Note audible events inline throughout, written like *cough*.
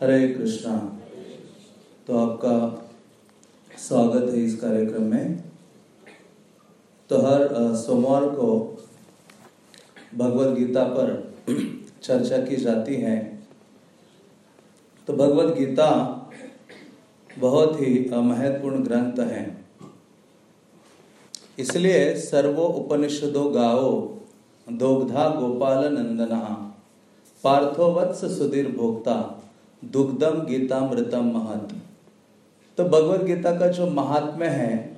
हरे कृष्णा। तो आपका स्वागत है इस कार्यक्रम में। तो हर सोमवार को भगवत गीता पर चर्चा की जाती है। तो भगवत गीता बहुत ही महत्वपूर्ण ग्रंथ है। इसलिए सर्वो उपनिषदो गाओ दोग्धा गोपाल नंदना पार्थो वत्स सुधीर भोक्ता दुग्धम गीता मृतम महत। तो भगवत गीता का जो महात्म्य है,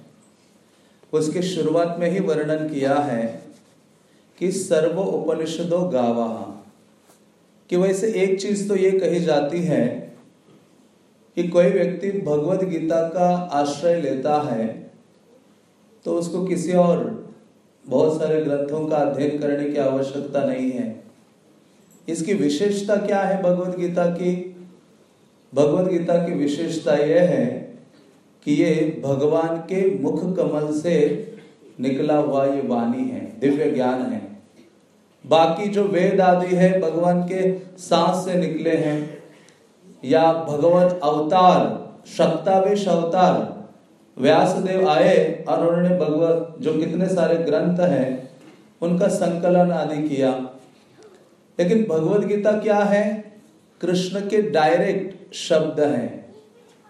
उसके शुरुआत में ही वर्णन किया है कि सर्व उपनिषदो गावा। कि वैसे एक चीज़ तो ये कही जाती है कि कोई व्यक्ति भगवत गीता का आश्रय लेता है तो उसको किसी और बहुत सारे ग्रंथों का अध्ययन करने की आवश्यकता नहीं है। इसकी विशेषता क्या है भगवत गीता की? भगवत गीता की विशेषता यह है कि ये भगवान के मुख कमल से निकला हुआ ये वाणी है, दिव्य ज्ञान है। बाकी जो वेद आदि है, भगवान के सांस से निकले हैं, या भगवत अवतार शक्तावेश अवतार, व्यासदेव आए और उन्होंने भगवत, जो कितने सारे ग्रंथ हैं, उनका संकलन आदि किया। लेकिन भगवत गीता क्या है? कृष्ण के डायरेक्ट शब्द हैं।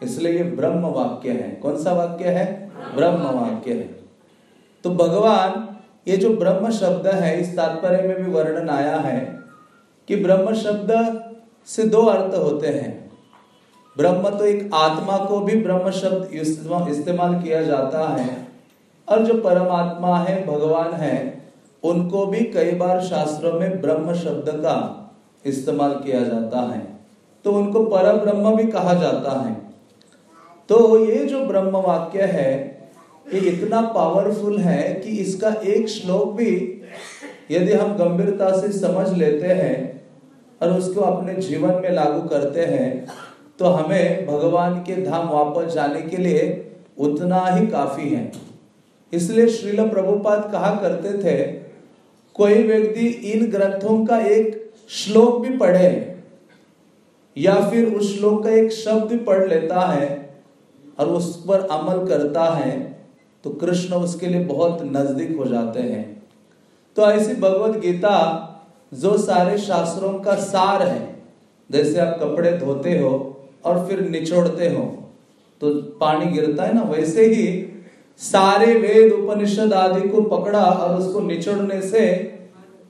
इसलिए ये ब्रह्म वाक्य है। कौन सा वाक्य है? ब्रह्म वाक्य है। तो भगवान, ये जो ब्रह्म शब्द है, इस तात्पर्य में भी वर्णन आया है कि ब्रह्म शब्द से दो अर्थ होते हैं। ब्रह्म तो एक आत्मा को भी ब्रह्म शब्द इस्तेमाल किया जाता है और जो परमात्मा है, भगवान है, उनको भी कई बार शास्त्रों में ब्रह्म शब्द का इस्तेमाल किया जाता है। तो उनको परम ब्रह्म भी कहा जाता है। तो ये जो ब्रह्म वाक्य है, ये इतना पावरफुल है कि इसका एक श्लोक भी यदि हम गंभीरता से समझ लेते हैं और उसको अपने जीवन में लागू करते हैं तो हमें भगवान के धाम वापस जाने के लिए उतना ही काफ़ी है। इसलिए श्रील प्रभुपाद कहा करते थे, कोई व्यक्ति इन ग्रंथों का एक श्लोक भी पढ़े, या फिर उस श्लोक का एक शब्द भी पढ़ लेता है और उस पर अमल करता है तो कृष्ण उसके लिए बहुत नज़दीक हो जाते हैं। तो ऐसी भगवत गीता जो सारे शास्त्रों का सार है, जैसे आप कपड़े धोते हो और फिर निचोड़ते हो तो पानी गिरता है ना, वैसे ही सारे वेद उपनिषद आदि को पकड़ा और उसको निचोड़ने से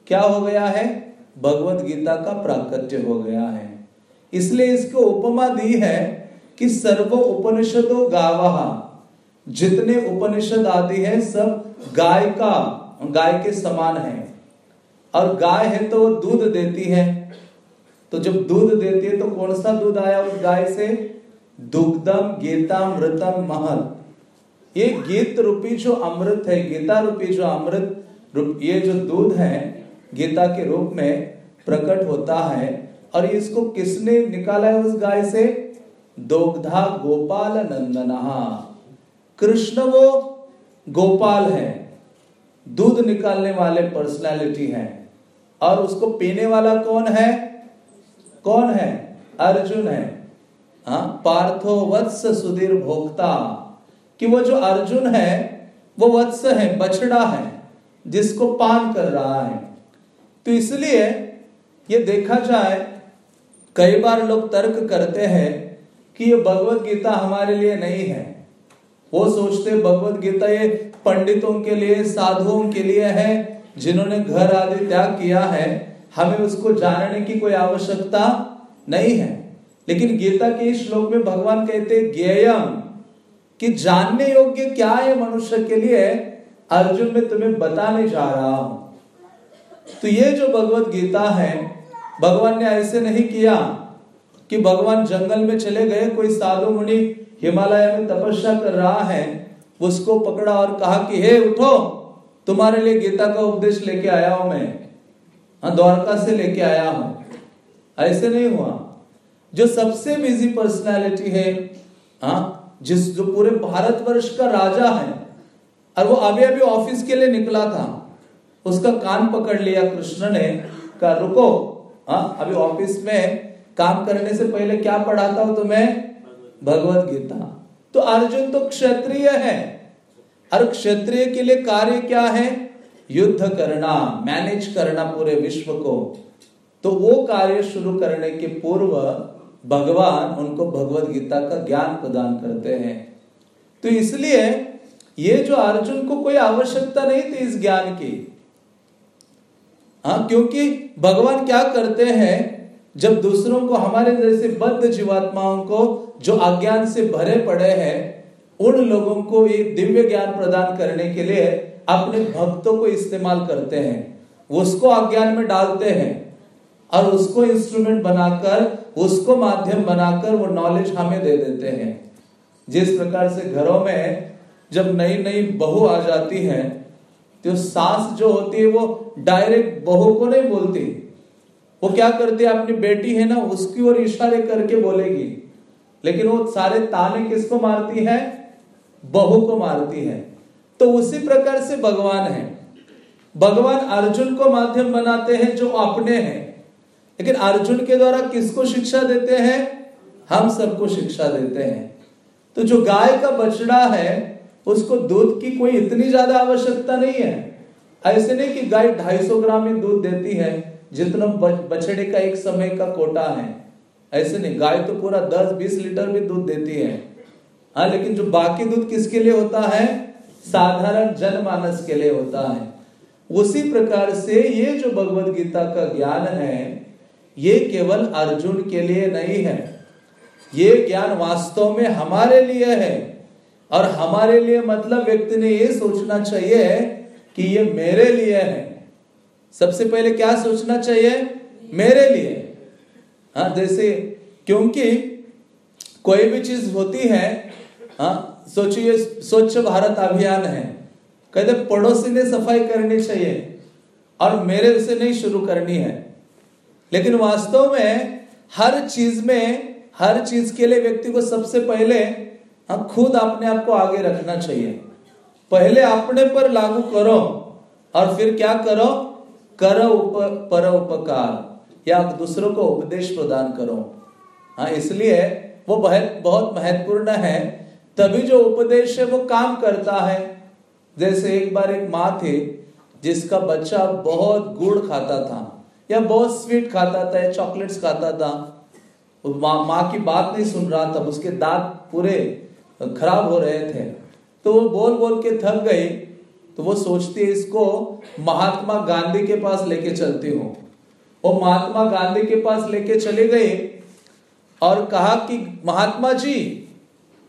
क्या हो गया है? भगवत गीता का प्राकट्य हो गया है। इसलिए इसको उपमा दी है कि सर्व उपनिषदों गावा। जितने उपनिषद आदि है, सब गाय का, गाय के समान है। और गाय है तो दूध देती है। तो जब दूध देती है तो कौन सा दूध आया उस गाय से? दुग्धम गीता मृतम महल। ये गीत रूपी जो अमृत है, गीता रूपी जो अमृत रूप, ये जो दूध है गीता के रूप में प्रकट होता है। और इसको किसने निकाला है उस गाय से? दोग्धा गोपाल नंदना कृष्ण वो गोपाल है। दूध निकालने वाले पर्सनालिटी है। और उसको पीने वाला कौन है? कौन है? अर्जुन है। हाँ पार्थो वत्स सुधीर भोक्ता। कि वो जो अर्जुन है, वो वत्स है, बछड़ा है, जिसको पान कर रहा है। तो इसलिए ये देखा जाए, कई बार लोग तर्क करते हैं कि ये भगवत गीता हमारे लिए नहीं है। वो सोचते भगवत गीता ये पंडितों के लिए, साधुओं के लिए है, जिन्होंने घर आदि त्याग किया है। हमें उसको जानने की कोई आवश्यकता नहीं है। लेकिन गीता के इस श्लोक में भगवान कहते ज्ञेयम, कि जानने योग्य क्या है मनुष्य के लिए? अर्जुन, में तुम्हें बताने जा रहा हूँ। तो ये जो भगवत गीता है, भगवान ने ऐसे नहीं किया कि भगवान जंगल में चले गए, कोई साधु मुनि हिमालय में तपस्या कर रहा है, उसको पकड़ा और कहा कि, हे, उठो, तुम्हारे लिए गीता का उपदेश लेके आया हूँ मैं। हाँ द्वारका से लेके आया हूँ। ऐसे नहीं हुआ। जो सबसे बिज़ी पर्सनालिटी है हाँ जिस जो पूरे भारतवर्ष का राजा है, और वो अभी अभी ऑफ़िस के लिए निकला था उसका कान पकड़ लिया कृष्ण ने, कहा, रुको। हाँ अभी ऑफ़िस में काम करने से पहले क्या पढ़ाता हूँ तुम्हें? भगवत गीता। तो अर्जुन तो क्षत्रिय है। और क्षत्रिय के लिए कार्य क्या है? युद्ध करना मैनेज करना पूरे विश्व को। तो वो कार्य शुरू करने के पूर्व भगवान उनको भगवत गीता का ज्ञान प्रदान करते हैं। तो इसलिए ये जो अर्जुन को कोई आवश्यकता नहीं थी इस ज्ञान की हाँ क्योंकि भगवान क्या करते हैं, जब दूसरों को हमारे जैसे बद्ध जीवात्माओं को जो अज्ञान से भरे पड़े हैं, उन लोगों को ये दिव्य ज्ञान प्रदान करने के लिए अपने भक्तों को इस्तेमाल करते हैं। उसको अज्ञान में डालते हैं और उसको इंस्ट्रूमेंट बनाकर, उसको माध्यम बनाकर वो नॉलेज हमें दे देते हैं। जिस प्रकार से घरों में जब नई नई बहू आ जाती है तो सास जो होती है वो डायरेक्ट बहू को नहीं बोलती। वो क्या करती है? अपनी बेटी है ना, उसकी ओर इशारे करके बोलेगी। लेकिन वो सारे ताने किसको मारती है? बहू को मारती है। तो उसी प्रकार से भगवान है। भगवान अर्जुन को माध्यम बनाते हैं जो अपने हैं। लेकिन अर्जुन के द्वारा किसको शिक्षा देते हैं? हम सबको शिक्षा देते हैं। तो जो गाय का बछड़ा है उसको दूध की कोई इतनी ज़्यादा आवश्यकता नहीं है। ऐसे नहीं कि गाय 250 ग्राम ही दूध देती है, जितना बछड़े का एक समय का कोटा है। ऐसे नहीं, गाय तो पूरा 10-20 लीटर भी दूध देती है। हाँ लेकिन जो बाकी दूध किसके लिए होता है? साधारण जनमानस के लिए होता है। उसी प्रकार से ये जो भगवत गीता का ज्ञान है, ये केवल अर्जुन के लिए नहीं है। ये ज्ञान वास्तव में हमारे लिए है। और हमारे लिए मतलब व्यक्ति ने ये सोचना चाहिए कि ये मेरे लिए है। सबसे पहले क्या सोचना चाहिए? मेरे लिए। हाँ जैसे क्योंकि कोई भी चीज़ होती है हाँ सोचिए, स्वच्छ भारत अभियान है। कहते पड़ोसी ने सफ़ाई करनी चाहिए और मेरे से नहीं शुरू करनी है। लेकिन वास्तव में हर चीज़ में, हर चीज़ के लिए व्यक्ति को सबसे पहले हम खुद अपने आप को आगे रखना चाहिए। पहले अपने पर लागू करो और फिर क्या करो? करो उप, पर उपकार। या दूसरों को उपदेश प्रदान करो। हाँ इसलिए वो बहुत बहुत महत्वपूर्ण है। तभी जो उपदेश है वो काम करता है। जैसे एक बार एक माँ थी जिसका बच्चा बहुत गुड़ खाता था या बहुत स्वीट खाता था या चॉकलेट्स खाता था। माँ माँ की बात नहीं सुन रहा था उसके दांत पूरे खराब हो रहे थे। तो वो बोल बोल के थक गई तो वो सोचती है, इसको महात्मा गांधी के पास लेके चलती हूँ। वो महात्मा गांधी के पास लेके चले गए और कहा कि, महात्मा जी,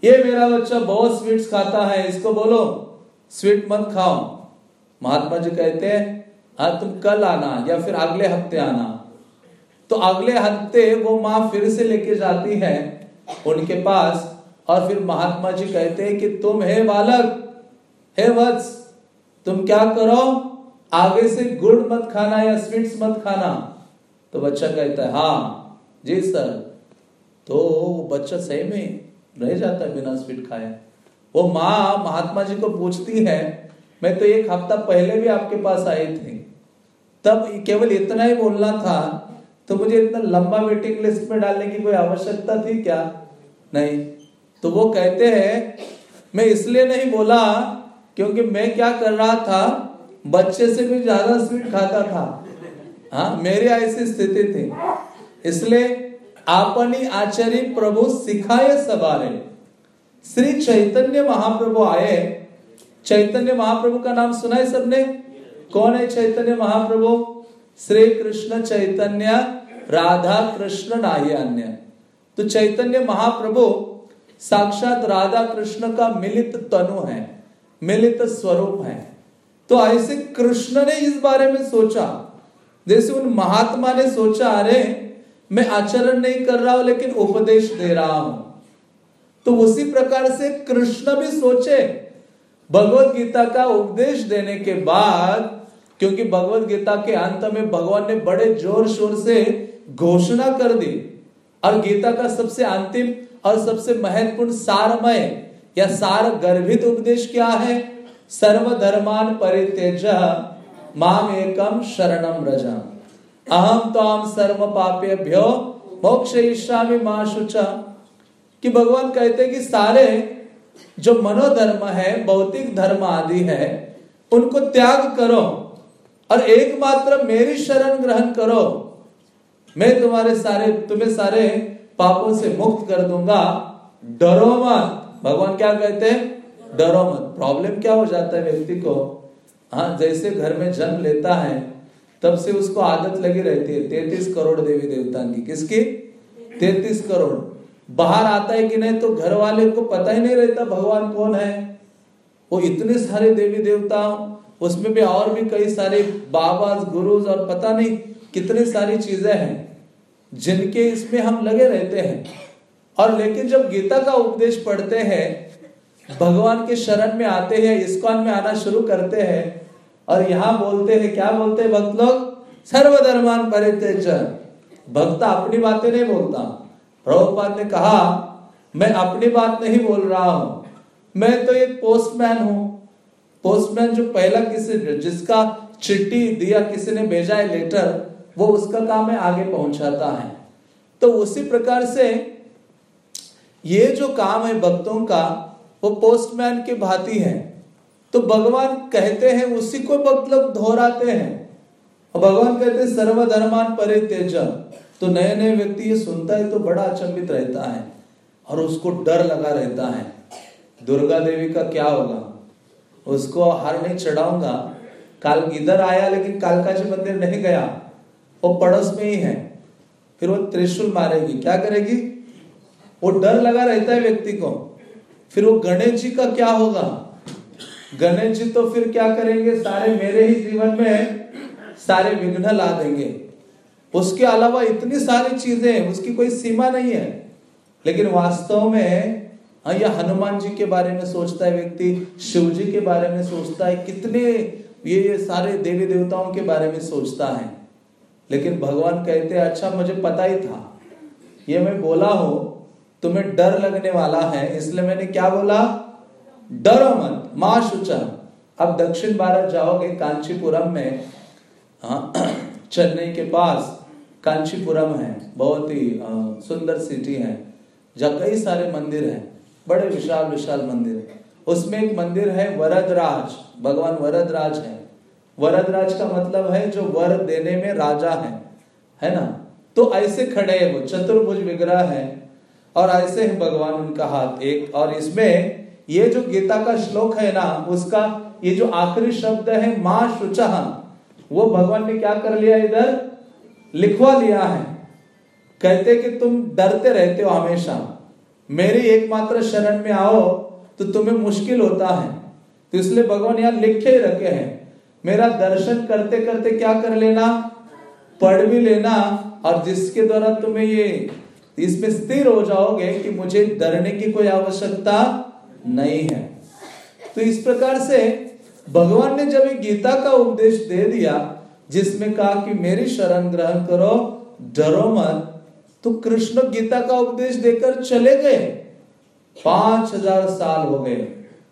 ये मेरा बच्चा बहुत स्वीट्स खाता है, इसको बोलो, स्वीट मत खाओ। महात्मा जी कहते हैं हाँ तुम कल आना या फिर अगले हफ़्ते आना। तो अगले हफ़्ते वो माँ फिर से लेके जाती है, उनके पास। और फिर महात्मा जी कहते हैं कि तुम हे बालक, हे वत्स, तुम क्या करो? आगे से गुड़ मत खाना या स्वीट्स मत खाना। तो बच्चा कहता है हाँ जी सर। तो बच्चा सही में रह जाता है बिना स्वीट खाए। वो माँ महात्मा जी को पूछती है, मैं तो एक हफ़्ता पहले भी आपके पास आई थी। तब केवल इतना ही बोलना था तो मुझे इतना लंबा वेटिंग लिस्ट में डालने की कोई आवश्यकता थी क्या? नहीं तो वो कहते हैं, मैं इसलिए नहीं बोला क्योंकि मैं क्या कर रहा था? बच्चे से भी ज़्यादा स्वीट खाता था। हाँ मेरी ऐसी स्थिति थी। इसलिए आपनी आचार्य प्रभु सिखाए सवारे। श्री चैतन्य महाप्रभु आए। चैतन्य महाप्रभु का नाम सुना है सबने? कौन है चैतन्य महाप्रभु? श्री कृष्ण चैतन्य, राधा कृष्ण नाही अन्य तो चैतन्य महाप्रभु साक्षात राधा कृष्ण का मिलित तनु है, मिलित स्वरूप है। तो ऐसे कृष्ण ने इस बारे में सोचा। जैसे उन महात्मा ने सोचा, अरे, मैं आचरण नहीं कर रहा हूँ, लेकिन उपदेश दे रहा हूँ। तो उसी प्रकार से कृष्ण भी सोचे। भगवत गीता का उपदेश देने के बाद, क्योंकि भगवत गीता के अंत में भगवान ने बड़े ज़ोर शोर से घोषणा कर दी। और गीता का सबसे अंतिम और सबसे महत्वपूर्ण सारमय या सार गर्भित उपदेश क्या है? सर्वधर्मान परित्यज माम एकम शरणम रजा अहम तो सर्व पापेभ्यो मोक्ष ईशामी माँ शुचा। कि भगवान कहते कि सारे जो मनोधर्म है, भौतिक धर्म आदि है, उनको त्याग करो और एकमात्र मेरी शरण ग्रहण करो। मैं तुम्हारे सारे, तुम्हें सारे पापों से मुक्त कर दूँगा। डरो मत। भगवान क्या कहते हैं? डरो मत। प्रॉब्लम क्या हो जाता है व्यक्ति को? हाँ जैसे घर में जन्म लेता है, तब से उसको आदत लगी रहती है। तैतीस करोड़ देवी देवता की। किसकी? तैतीस करोड़। बाहर आता है कि नहीं तो घर वाले को पता ही नहीं रहता भगवान कौन है। वो इतने सारे देवी देवता उसमें भी और भी कई सारे बाबा, गुरुज और पता नहीं कितनी सारी चीज़ें हैं। जिनके इसमें हम लगे रहते हैं। और लेकिन जब गीता का उपदेश पढ़ते हैं, भगवान के शरण में आते हैं, इस्कॉन में आना शुरू करते हैं, और यहाँ बोलते हैं, क्या बोलते हैं भक्त लोग? सर्वधर्मान परित्यज। भक्त अपनी बातें नहीं बोलता। प्रभुपाद ने कहा, मैं अपनी बात नहीं बोल रहा हूँ। मैं तो एक पोस्टमैन हूँ। पोस्टमैन जो पहला किसी, जिसका चिट्ठी दिया, किसी ने भेजा है लेटर वो उसका काम है, आगे पहुंचाता है। तो उसी प्रकार से ये जो काम है भक्तों का, वो पोस्टमैन के भांति है। तो भगवान कहते हैं, उसी को लोग दोहराते हैं। और भगवान कहते हैं, सर्वधर्मान परित्यज तो नए नए व्यक्ति ये सुनता है तो बड़ा अचंबित रहता है और उसको डर लगा रहता है। दुर्गा देवी का क्या होगा? उसको हार नहीं चढ़ाऊँगा। काल इधर आया, लेकिन कालका जी मंदिर नहीं गया। वो पड़ोस में ही है। फिर वो त्रिशूल मारेगी। क्या करेगी? वो डर लगा रहता है व्यक्ति को। फिर वो गणेश जी का क्या होगा? गणेश जी तो फिर क्या करेंगे? सारे मेरे ही जीवन में सारे विघ्न ला देंगे। उसके अलावा इतनी सारी चीज़ें उसकी कोई सीमा नहीं है। लेकिन वास्तव में हाँ यह हनुमान जी के बारे में सोचता है व्यक्ति, शिव जी के बारे में सोचता है, कितने ये सारे देवी देवताओं के बारे में सोचता है। लेकिन भगवान कहते अच्छा मुझे पता ही था। ये मैं बोला हूँ तुम्हें डर लगने वाला है इसलिए मैंने क्या बोला? डरो मत माँ शुचा अब दक्षिण भारत जाओगे कांचीपुरम में हाँ, *clears throat* चेन्नई के पास कांचीपुरम है बहुत ही सुंदर सिटी है जहाँ कई सारे मंदिर हैं बड़े विशाल विशाल मंदिर उसमें एक मंदिर है वरदराज भगवान वरदराज है। वरदराज का मतलब है जो वर देने में राजा है है ना? तो ऐसे खड़े हैं वो, चतुर्भुज विग्रह है, और ऐसे है भगवान उनका हाथ एक। और इसमें ये जो गीता का श्लोक है ना, उसका ये जो आखिरी शब्द है, माँ शुचा, वो भगवान ने क्या कर लिया इधर? लिखवा लिया है। कहते कि तुम डरते रहते हो हमेशा। मेरी एकमात्र शरण में आओ तो तुम्हें मुश्किल होता है। तो इसलिए भगवान यहाँ लिखे ही रखे हैं। मेरा दर्शन करते करते क्या कर लेना? पढ़ भी लेना। और जिसके द्वारा तुम्हें ये, इसमें स्थिर हो जाओगे कि मुझे डरने की कोई आवश्यकता नहीं है। तो इस प्रकार से भगवान ने जब गीता का उपदेश दे दिया, जिसमें कहा कि मेरी शरण ग्रहण करो, डरो मत तो कृष्ण गीता का उपदेश देकर चले गए। पाँच हज़ार साल हो गए।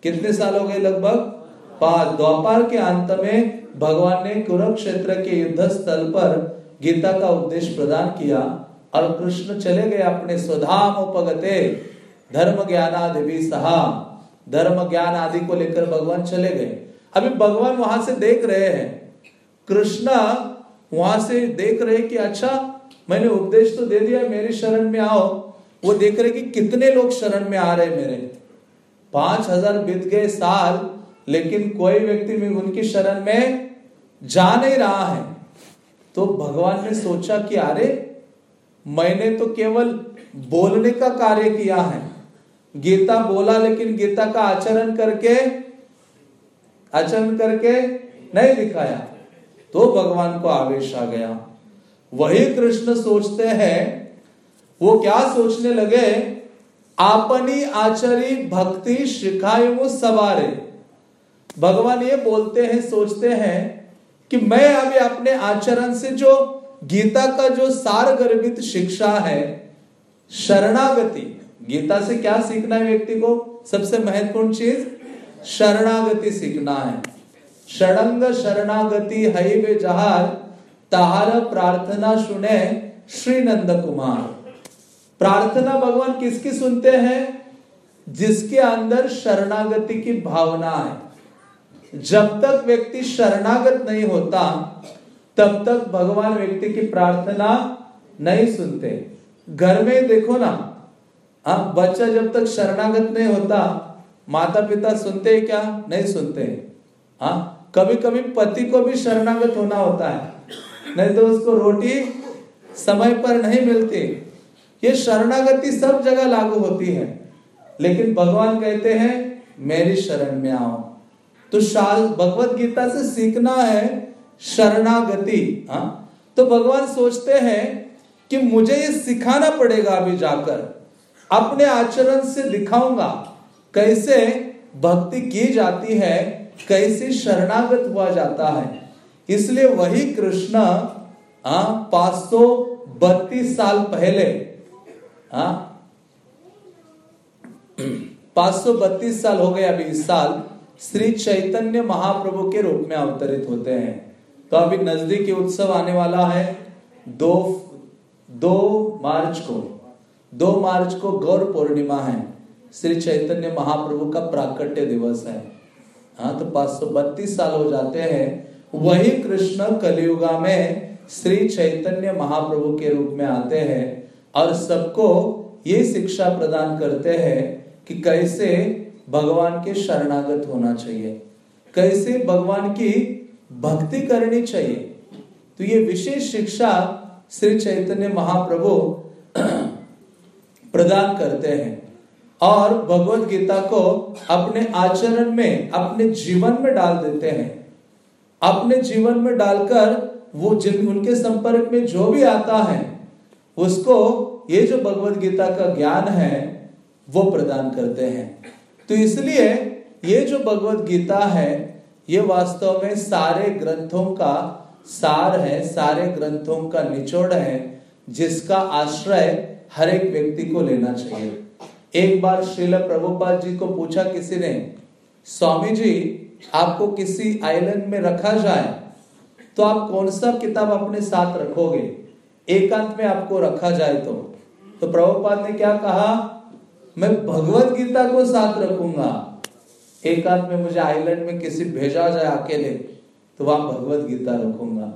कितने साल हो गए लगभग? द्वापार के अंत में भगवान ने कुरुक्षेत्र के युद्ध स्थल पर गीता का उपदेश प्रदान किया और कृष्ण चले गए अपने स्वधाम उपगते। धर्म ज्ञान आदि सहा। धर्म ज्ञान आदि को लेकर भगवान चले गए। अभी भगवान वहाँ से देख रहे हैं। कृष्ण वहाँ से देख रहे कि अच्छा मैंने उपदेश तो दे दिया, मेरी शरण में आओ। वो देख रहे कि कितने लोग शरण में आ रहे मेरे। पाँच हज़ार बीत गए साल लेकिन कोई व्यक्ति में उनकी शरण में जा नहीं रहा है। तो भगवान ने सोचा कि अरे, मैंने तो केवल बोलने का कार्य किया है। गीता बोला, लेकिन गीता का आचरण करके आचरण करके नहीं दिखाया। तो भगवान को आवेश आ गया। वही कृष्ण सोचते हैं, वो क्या सोचने लगे? आपनी आचरी भक्ति शिखाए वो सवारे। भगवान ये बोलते हैं, सोचते हैं कि मैं अभी अपने आचरण से जो गीता का जो सार गर्भित शिक्षा है, शरणागति, गीता से क्या सीखना है व्यक्ति को? सबसे महत्वपूर्ण चीज़, शरणागति सीखना है। षडंग शरणागति हई वे जहार तहार प्रार्थना सुने श्री नंद कुमार। प्रार्थना भगवान किसकी सुनते हैं? जिसके अंदर शरणागति की भावना है। जब तक व्यक्ति शरणागत नहीं होता, तब तक भगवान व्यक्ति की प्रार्थना नहीं सुनते। घर में देखो ना, अब बच्चा जब तक शरणागत नहीं होता माता पिता सुनते क्या? नहीं सुनते। हाँ कभी कभी पति को भी शरणागत होना होता है। नहीं तो उसको रोटी समय पर नहीं मिलती। ये शरणागति सब जगह लागू होती है। लेकिन भगवान कहते हैं, मेरी शरण में आओ। तो शाल भगवत गीता से सीखना है शरणागति हाँ? तो भगवान सोचते हैं कि मुझे ये सिखाना पड़ेगा अभी जाकर। अपने आचरण से दिखाऊँगा कैसे भक्ति की जाती है, कैसे शरणागत हुआ जाता है। इसलिए वही कृष्ण पाँच सौ बत्तीस साल पहले पाँच सौ बत्तीस साल हो गए अभी इस साल श्री चैतन्य महाप्रभु के रूप में अवतरित होते हैं। तो अभी नजदीकी उत्सव आने वाला है दो दो मार्च को। दो मार्च को गौर पूर्णिमा है। श्री चैतन्य महाप्रभु का प्राकट्य दिवस है। हाँ तो पाँच सौ बत्तीस साल हो जाते हैं। वही कृष्ण कलियुगा में श्री चैतन्य महाप्रभु के रूप में आते हैं और सबको ये शिक्षा प्रदान करते हैं कि कैसे भगवान के शरणागत होना चाहिए। कैसे भगवान की भक्ति करनी चाहिए? तो ये विशेष शिक्षा श्री चैतन्य महाप्रभु प्रदान करते हैं। और भगवत गीता को अपने आचरण में, अपने जीवन में डाल देते हैं। अपने जीवन में डालकर वो जिन, उनके संपर्क में जो भी आता है, उसको ये जो भगवत गीता का ज्ञान है, वो प्रदान करते हैं। तो इसलिए ये जो भगवत गीता है, ये वास्तव में सारे ग्रंथों का सार है, सारे ग्रंथों का निचोड़ है, जिसका आश्रय हर एक व्यक्ति को लेना चाहिए। एक बार श्रील प्रभुपाद जी को पूछा किसी ने, स्वामी जी, आपको किसी आइलैंड में रखा जाए तो आप कौन सा किताब अपने साथ रखोगे? एकांत में आपको रखा जाए तो। तो प्रभुपाद ने क्या कहा? मैं भगवत गीता को साथ रखूँगा। एक आध में मुझे आइलैंड में किसी भेजा जाए अकेले तो वहाँ भगवत गीता रखूँगा।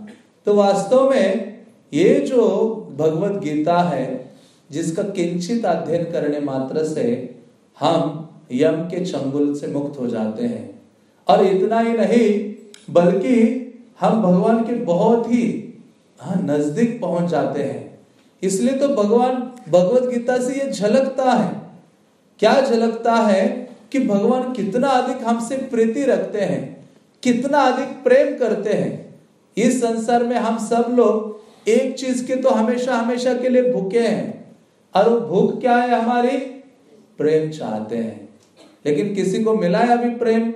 तो वास्तव में ये जो भगवत गीता है, जिसका किंचित अध्ययन करने मात्र से हम यम के चंगुल से मुक्त हो जाते हैं। और इतना ही नहीं, बल्कि हम भगवान के बहुत ही हाँ नज़दीक पहुँच जाते हैं। इसलिए तो भगवान, भगवत गीता से ये झलकता है। क्या झलकता है कि भगवान कितना अधिक हमसे प्रीति रखते हैं, कितना अधिक प्रेम करते हैं। इस संसार में हम सब लोग एक चीज़ के तो हमेशा हमेशा के लिए भूखे हैं, और वो भूख क्या है हमारी? प्रेम चाहते हैं। लेकिन किसी को मिला है अभी प्रेम?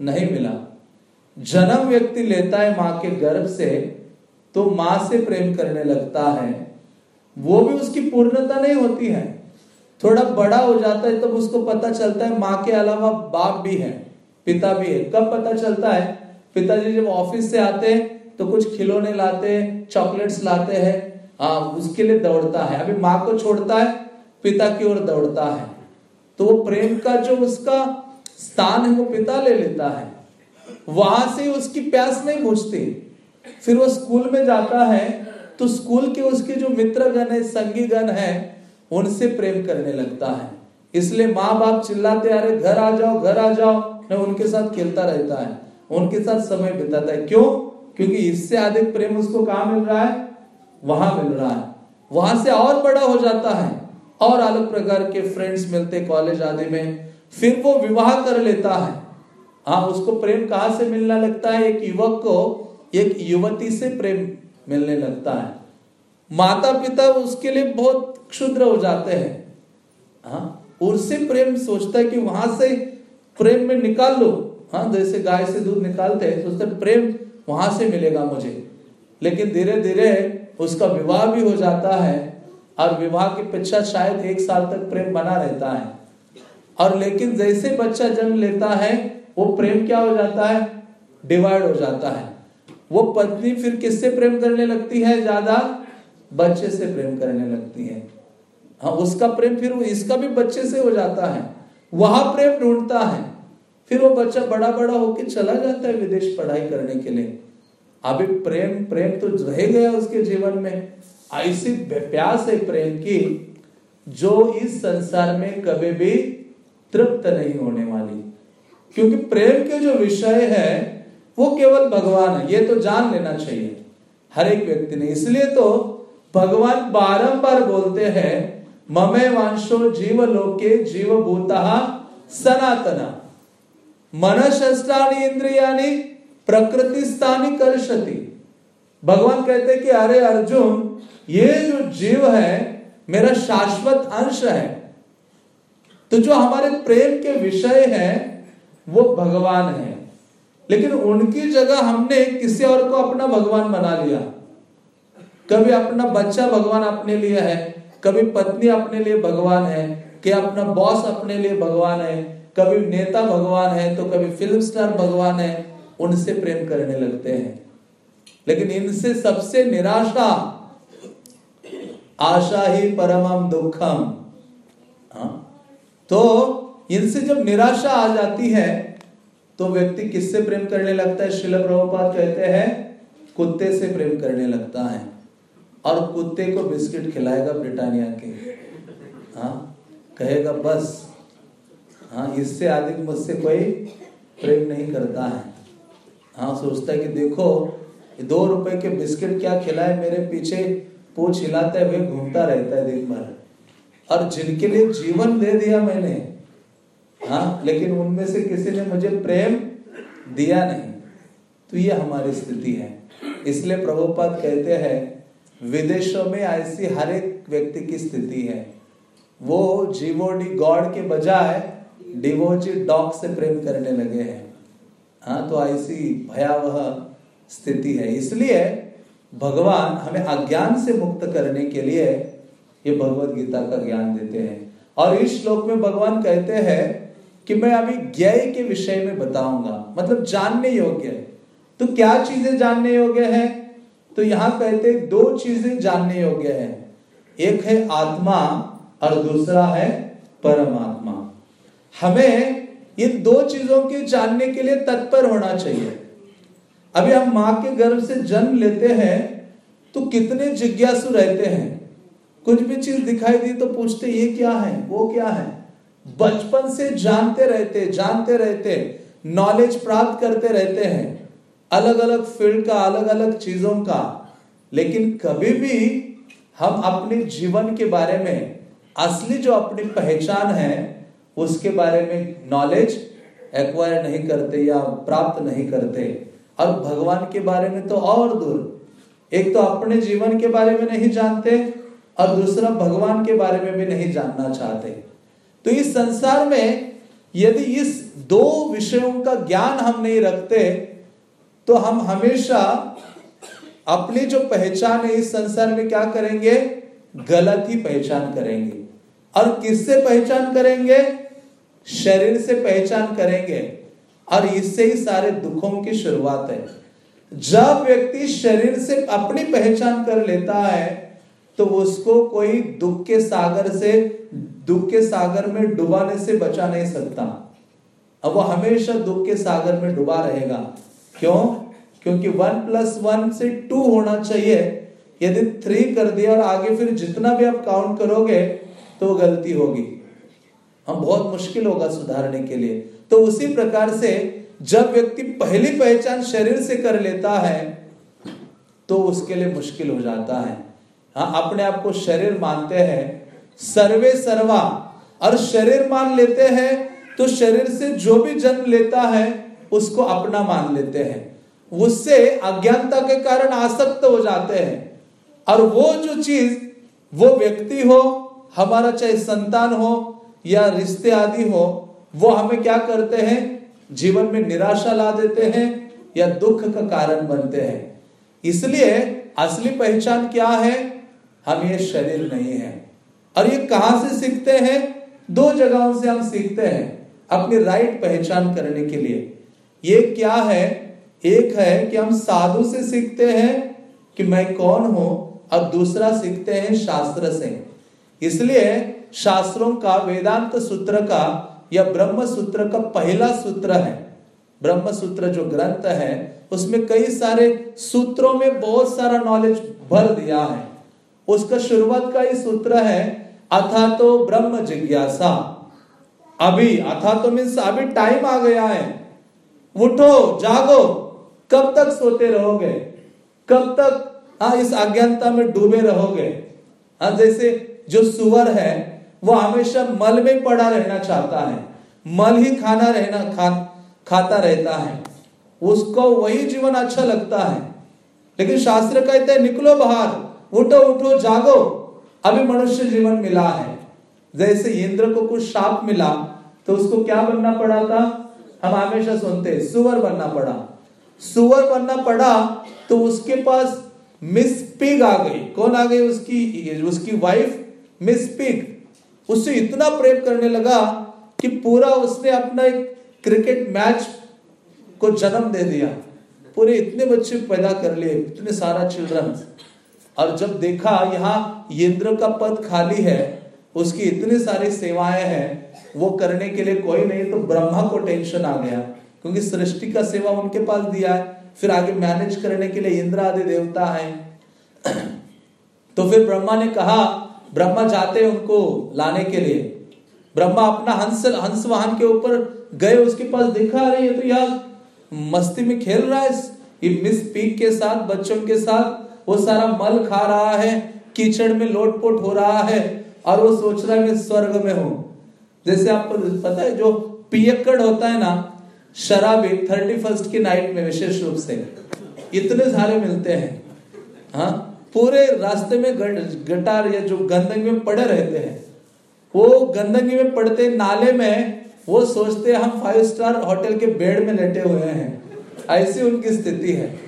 नहीं मिला। जन्म व्यक्ति लेता है माँ के गर्भ से तो माँ से प्रेम करने लगता है। वो भी उसकी पूर्णता नहीं होती है। थोड़ा बड़ा हो जाता है तब तो उसको पता चलता है माँ के अलावा बाप भी है पिता भी है। कब पता चलता है? पिताजी जब ऑफ़िस से आते हैं तो कुछ खिलौने लाते हैं चॉकलेट्स लाते हैं। आ, उसके लिए दौड़ता है। अभी माँ को छोड़ता है पिता की ओर दौड़ता है। तो प्रेम का जो उसका स्थान है वो पिता ले लेता है। वहाँ से उसकी प्यास नहीं बुझती। फिर वो स्कूल में जाता है तो स्कूल के उसके जो मित्रगण है संगी गण है उनसे प्रेम करने लगता है। इसलिए माँ बाप चिल्लाते, अरे, घर आ जाओ, घर आ जाओ। मैं उनके साथ खेलता रहता है। उनके साथ समय बिताता है। क्यों? क्योंकि इससे अधिक प्रेम उसको कहा मिल रहा है? वहाँ मिल रहा है। वहाँ से और बड़ा हो जाता है। और अलग प्रकार के फ्रेंड्स मिलते कॉलेज आदि में। फिर वो विवाह कर लेता है। हाँ उसको प्रेम कहाँ से मिलने लगता है? एक युवक को, एक युवती से प्रेम मिलने लगता है। माता पिता उसके लिए बहुत क्षुद्र हो जाते हैं। हाँ उससे प्रेम सोचता है कि वहाँ से प्रेम में निकाल लो। हाँ जैसे गाय से दूध निकालते हैं सोचते प्रेम वहाँ से मिलेगा मुझे। लेकिन धीरे धीरे उसका विवाह भी हो जाता है और विवाह के पश्चात शायद एक साल तक प्रेम बना रहता है। और लेकिन जैसे बच्चा जन्म लेता है, वो प्रेम क्या हो जाता है? डिवाइड हो जाता है। वो पत्नी फिर किससे प्रेम करने लगती है ज़्यादा? बच्चे से प्रेम करने लगती है। हाँ उसका प्रेम फिर इसका भी बच्चे से हो जाता है। वहाँ प्रेम ढूंढता है। फिर वो बच्चा बड़ा बड़ा होकर चला जाता है विदेश पढ़ाई करने के लिए। अभी प्रेम प्रेम तो रह गया उसके जीवन में। ऐसी प्यास है प्रेम की, जो इस संसार में कभी भी तृप्त नहीं होने वाली। क्योंकि प्रेम के जो विषय है, वो केवल भगवान है। ये तो जान लेना चाहिए। हर एक व्यक्ति ने। इसलिए तो भगवान बारंबार बोलते हैं, ममे वंशो जीव लोके जीव भूता सनातना। मनष्टानी इंद्रियानी प्रकृति स्थानी कर्षति। भगवान कहते कि, अरे अर्जुन, ये जो जीव है, मेरा शाश्वत अंश है। तो जो हमारे प्रेम के विषय है, वो भगवान है। लेकिन उनकी जगह हमने किसी और को अपना भगवान बना लिया। कभी अपना बच्चा भगवान अपने लिए है, कभी पत्नी अपने लिए भगवान है, कि अपना बॉस अपने लिए भगवान है, कभी नेता भगवान है तो कभी फ़िल्म स्टार भगवान है, उनसे प्रेम करने लगते हैं। लेकिन इनसे सबसे निराशा, आशा ही परमम दुखम। हाँ? तो इनसे जब निराशा आ जाती है तो व्यक्ति किससे प्रेम करने लगता है? शिल प्रभुपाद कहते हैं, कुत्ते से प्रेम करने लगता है। और कुत्ते को बिस्किट खिलाएगा ब्रिटानिया के। हाँ कहेगा, बस। हाँ इससे अधिक मुझसे कोई प्रेम नहीं करता है। हाँ सोचता है कि देखो दो रुपए के बिस्किट क्या खिलाए, मेरे पीछे पूछ हिलाते हुए घूमता रहता है दिन भर। और जिनके लिए जीवन दे दिया मैंने हाँ लेकिन उनमें से किसी ने मुझे प्रेम दिया नहीं। तो ये हमारी स्थिति है। इसलिए प्रभुपाद कहते हैं विदेशों में ऐसी हर एक व्यक्ति की स्थिति है। वो जीवोडी गॉड के बजाय डिवोची डॉग से प्रेम करने लगे हैं। हाँ तो ऐसी भयावह स्थिति है। इसलिए भगवान हमें अज्ञान से मुक्त करने के लिए ये भगवत गीता का ज्ञान देते हैं। और इस श्लोक में भगवान कहते हैं कि मैं अभी ज्ञ के विषय में बताऊँगा। मतलब जानने योग्य। तो क्या चीज़ें जानने योग्य है? तो यहाँ कहते दो चीज़ें जानने योग्य है। एक है आत्मा और दूसरा है परमात्मा। हमें इन दो चीज़ों के जानने के लिए तत्पर होना चाहिए। अभी हम माँ के गर्भ से जन्म लेते हैं तो कितने जिज्ञासु रहते हैं। कुछ भी चीज़ दिखाई दी तो पूछते, ये क्या है? वो क्या है? बचपन से जानते रहते जानते रहते नॉलेज प्राप्त करते रहते हैं। अलग अलग फ़ील्ड का अलग अलग चीज़ों का। लेकिन कभी भी हम अपने जीवन के बारे में, असली जो अपनी पहचान है, उसके बारे में नॉलेज एक्वायर नहीं करते या प्राप्त नहीं करते। और भगवान के बारे में तो और दूर। एक तो अपने जीवन के बारे में नहीं जानते, और दूसरा भगवान के बारे में भी नहीं जानना चाहते। तो इस संसार में यदि इस दो विषयों का ज्ञान हम नहीं रखते तो हम हमेशा अपनी जो पहचान है इस संसार में क्या करेंगे? गलत ही पहचान करेंगे। और किससे पहचान करेंगे? शरीर से पहचान करेंगे। और इससे ही सारे दुखों की शुरुआत है। जब व्यक्ति शरीर से अपनी पहचान कर लेता है तो उसको कोई दुख के सागर से, दुख के सागर में डुबाने से बचा नहीं सकता। अब वो हमेशा दुख के सागर में डुबा रहेगा। क्यों? क्योंकि वन प्लस वन से टू होना चाहिए। यदि थ्री कर दिया और आगे फिर जितना भी आप काउंट करोगे तो गलती होगी। हम बहुत मुश्किल होगा सुधारने के लिए। तो उसी प्रकार से जब व्यक्ति पहली पहचान शरीर से कर लेता है तो उसके लिए मुश्किल हो जाता है। हाँ अपने आप को शरीर मानते हैं। सर्वे सर्वा। और शरीर मान लेते हैं तो शरीर से जो भी जन्म लेता है उसको अपना मान लेते हैं। उससे अज्ञानता के कारण आसक्त हो जाते हैं। और वो जो चीज़, वो व्यक्ति हो, हमारा चाहे संतान हो या रिश्ते आदि हो, वो हमें क्या करते हैं? जीवन में निराशा ला देते हैं या दुख का कारण बनते हैं। इसलिए असली पहचान क्या है? हम ये शरीर नहीं है। और ये कहाँ से सीखते हैं? दो जगहों से हम सीखते हैं अपनी राइट पहचान करने के लिए। ये क्या है? एक है कि हम साधु से सीखते हैं कि मैं कौन हूँ और दूसरा सीखते हैं शास्त्र से। इसलिए शास्त्रों का, वेदांत सूत्र का या ब्रह्म सूत्र का पहला सूत्र है। ब्रह्म सूत्र जो ग्रंथ है, उसमें कई सारे सूत्रों में बहुत सारा नॉलेज भर दिया है। उसका शुरुआत का ही सूत्र है अथा तो ब्रह्म जिज्ञासा। अभी अथा तो मीन्स अभी टाइम आ गया है। उठो जागो। कब तक सोते रहोगे? कब तक हाँ इस अज्ञानता में डूबे रहोगे? हाँ जैसे जो सुअर है वो हमेशा मल में पड़ा रहना चाहता है। मल ही खाना रहना खा, खाता रहता है। उसको वही जीवन अच्छा लगता है। लेकिन शास्त्र कहते हैं निकलो बाहर उठो उठो जागो। अभी मनुष्य जीवन मिला है। जैसे इंद्र को कुछ शाप मिला तो उसको क्या बनना पड़ा था? हम हमेशा सुनते सुअर बनना पड़ा। सुअर बनना पड़ा तो उसके पास मिस पिग आ गई। कौन आ गई उसकी? उसकी वाइफ मिस पिग उससे इतना प्रेम करने लगा कि पूरा उसने अपना एक क्रिकेट मैच को जन्म दे दिया। पूरे इतने बच्चे पैदा कर लिए, इतने सारा चिल्ड्रन और जब देखा, यहाँ इंद्र का पद खाली है, उसकी इतनी सारी सेवाएँ हैं वो करने के लिए कोई नहीं तो ब्रह्मा को टेंशन आ गया। क्योंकि सृष्टि का सेवा उनके पास दिया है, फिर आगे मैनेज करने के लिए इंद्र आदि देवता है। *clears throat* तो फिर ब्रह्मा ने कहा, ब्रह्मा जाते उनको लाने के लिए। ब्रह्मा अपना हंस हंस वाहन के ऊपर गए, उसके पास देखा रहे तो यार मस्ती में खेल रहा है ये मिस पीक के साथ, बच्चों के साथ, वो सारा मल खा रहा है, कीचड़ में लोटपोट हो रहा है, और वो सोच रहा है मैं स्वर्ग में हूँ। जैसे आपको पता है, जो पियक्कड़ होता है ना, शराबी थर्टी फ़र्स्ट की नाइट में विशेष रूप से। इतने सारे मिलते हैं। हाँ पूरे रास्ते में गटार या जो गंदगी में पड़े रहते हैं। वो गंदगी में पड़ते नाले में, वो सोचते हम फाइव स्टार होटल के बेड में लेटे हुए हैं। ऐसी उनकी स्थिति है।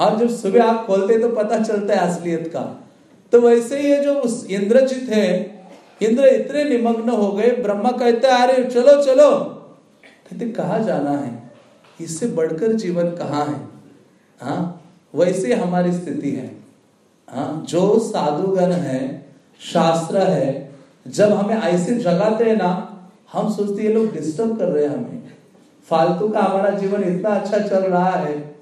और जब सुबह आप खोलते तो पता चलता है असलियत का। तो वैसे ही ये जो इंद्रजित है इंद्र इतने निमग्न हो गए, ब्रह्मा कहते, अरे, चलो चलो। कहते, कहा जाना है? इससे बढ़कर जीवन कहाँ है? हाँ वैसे हमारी स्थिति है। हाँ जो साधुगण है, शास्त्र है, जब हमें ऐसे जगाते हैं ना, हम सोचते ये लोग डिस्टर्ब कर रहे हैं हमें। फालतू का हमारा जीवन इतना अच्छा चल रहा है।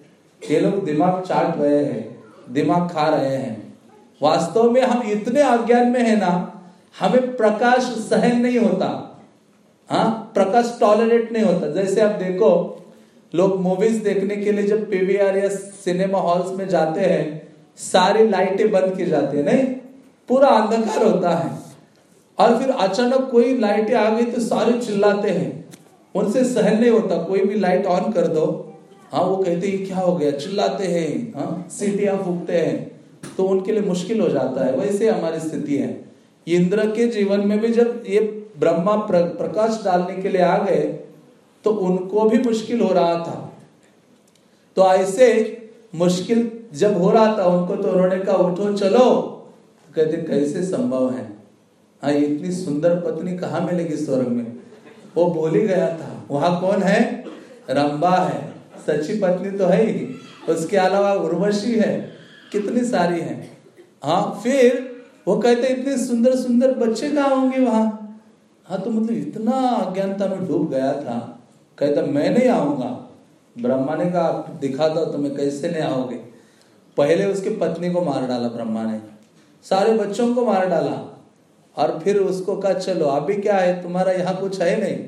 ये लोग दिमाग चाट रहे हैं, दिमाग खा रहे हैं। वास्तव में हम इतने अज्ञान में है ना हमें प्रकाश सहन नहीं होता। हाँ प्रकाश टॉलरेट नहीं होता। जैसे आप देखो, लोग मूवीज़ देखने के लिए जब पीवीआर या सिनेमा हॉल्स में जाते हैं, सारी लाइटें बंद की जाती है, नहीं? पूरा अंधकार होता है। और फिर अचानक कोई लाइटें आ गई तो सारे चिल्लाते हैं। उनसे सहन नहीं होता। कोई भी लाइट ऑन कर दो। हाँ वो कहते हैं क्या हो गया? चिल्लाते हैं। हाँ सीटियाँ फूकते हैं। तो उनके लिए मुश्किल हो जाता है। वैसे हमारी स्थिति है। इंद्र के जीवन में भी जब ये ब्रह्मा प्र, प्रकाश डालने के लिए आ गए तो उनको भी मुश्किल हो रहा था। तो ऐसे मुश्किल जब हो रहा था उनको तो उन्होंने कहा उठो चलो। कहते कैसे संभव है? हाँ इतनी सुंदर पत्नी कहा मिलेगी स्वर्ग में? वो बोल ही गया था वहाँ कौन है? रंबा है। सच्ची पत्नी तो है ही। उसके अलावा उर्वशी है। कितनी सारी है। हाँ फिर वो कहते इतने सुंदर सुंदर बच्चे कहा होंगे वहाँ? हाँ तो मतलब इतना अज्ञानता में डूब गया था। कहता, मैं नहीं आऊँगा। ब्रह्मा ने कहा, दिखा दो, तुम्हें कैसे नहीं आओगे? पहले उसकी पत्नी को मार डाला ब्रह्मा ने। सारे बच्चों को मार डाला। और फिर उसको कहा, चलो, अभी क्या है? तुम्हारा यहाँ कुछ है नहीं?